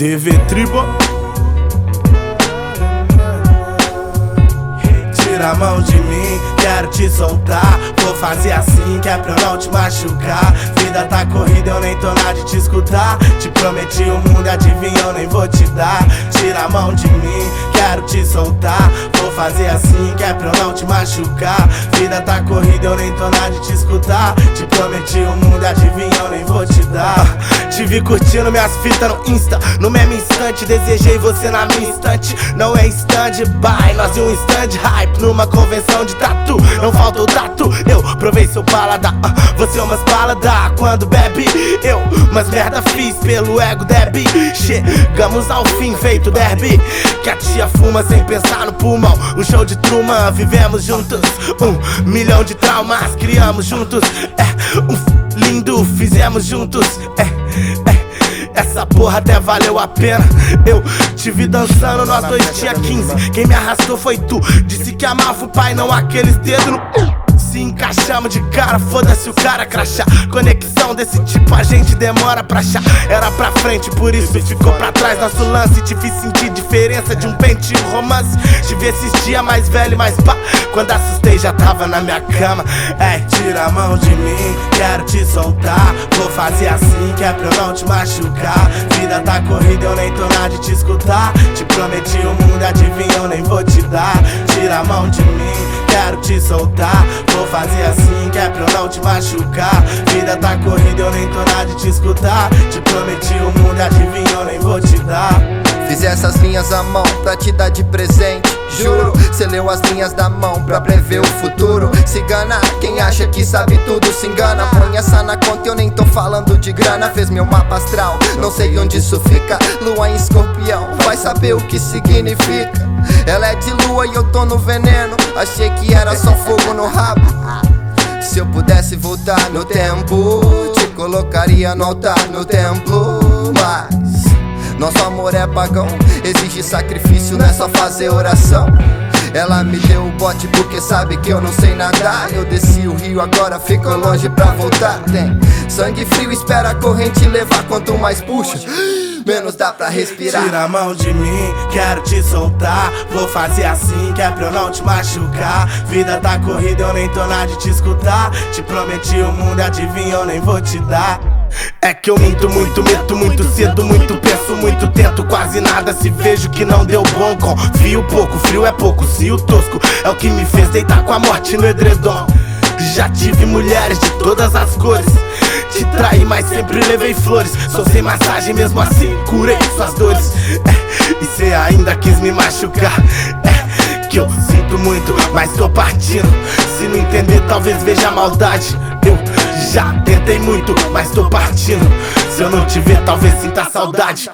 DV Tribo. Tira a mão de mim, quero te soltar. Vou fazer assim que é pra eu não te machucar. Vida tá corrida, eu nem tô nada de te escutar. Te prometi o mundo, adivinha, eu nem vou te dar. Tira a mão de mim, quero te soltar. Vou fazer assim que é pra eu não te machucar. Vida tá corrida, eu nem tô nada de te escutar. Te prometi o mundo, adivinha, eu nem vou te dar. Te vi curtindo minhas fitas no Insta. No mesmo instante, desejei você na minha instante. Não é stand-by, nós e um stand hype numa convenção de tatu. Não falta o tatu, provei seu paladar. Uh, você é umas paladar quando bebe. Eu, mas merda fiz pelo ego deb. Chegamos ao fim, feito derby. Que a tia fuma sem pensar no pulmão. Um show de Truman, vivemos juntos. Um milhão de traumas, criamos juntos. É, um lindo, fizemos juntos. É, é. Essa porra até valeu a pena. Eu te vi dançando, nós dois tinha 15. Quem me arrastou foi tu. Disse que amava o pai, não aqueles dedos no. Se encaixamos de cara, foda-se o cara crachá. Conexão desse tipo a gente demora pra achar. Era pra frente, por isso ficou pra trás nosso lance. Te fiz sentir diferença de um pente e um romance. Te vi esses dias mais velho, mais pá. Quando assustei já tava na minha cama. É, tira a mão de mim, quero te soltar. Vou fazer assim que é pra eu não te machucar. Vida tá corrida, eu nem tô nada de te escutar. Te prometi o mundo, adivinha, eu nem vou te dar. Tira a mão de mim, quero te soltar. Fazer assim que é pra eu não te machucar. Vida tá corrida, eu nem tô nada de te escutar. Te prometi o mundo, adivinha, eu nem vou te dar. Fiz essas linhas à mão pra te dar de presente. Juro, cê leu as linhas da mão pra prever o futuro. Se engana, quem acha que sabe tudo se engana. Põe essa na conta, eu nem tô falando de grana. Fez meu mapa astral, não sei onde isso fica. Lua em escorpião, vai saber o que significa. Ela é de lua e eu tô no veneno. Achei que era só fogo no rabo. No tempo, te colocaria no altar no templo. Mas nosso amor é pagão, exige sacrifício, não é só fazer oração. Ela me deu o bote porque sabe que eu não sei nadar. Eu desci o rio, agora fico longe pra voltar. Tem sangue frio, espera a corrente levar. Quanto mais puxa, menos dá pra respirar. Tira a mão de mim, quero te soltar. Vou fazer assim que é pra eu não te machucar. Vida tá corrida, eu nem tô nada de te escutar. Te prometi o mundo, adivinha, eu nem vou te dar. É que eu minto muito, meto muito cedo, muito penso, muito tento, quase nada se vejo que não deu bom. Confio pouco, frio é pouco, se o tosco é o que me fez deitar com a morte no edredom. Já tive mulheres de todas as cores. Te traí, mas sempre levei flores. Sou sem massagem, mesmo assim curei suas dores. É, e cê ainda quis me machucar. É, que eu sinto muito, mas tô partindo. Se não entender, talvez veja maldade. Eu já Se eu não te ver, talvez sinta saudade.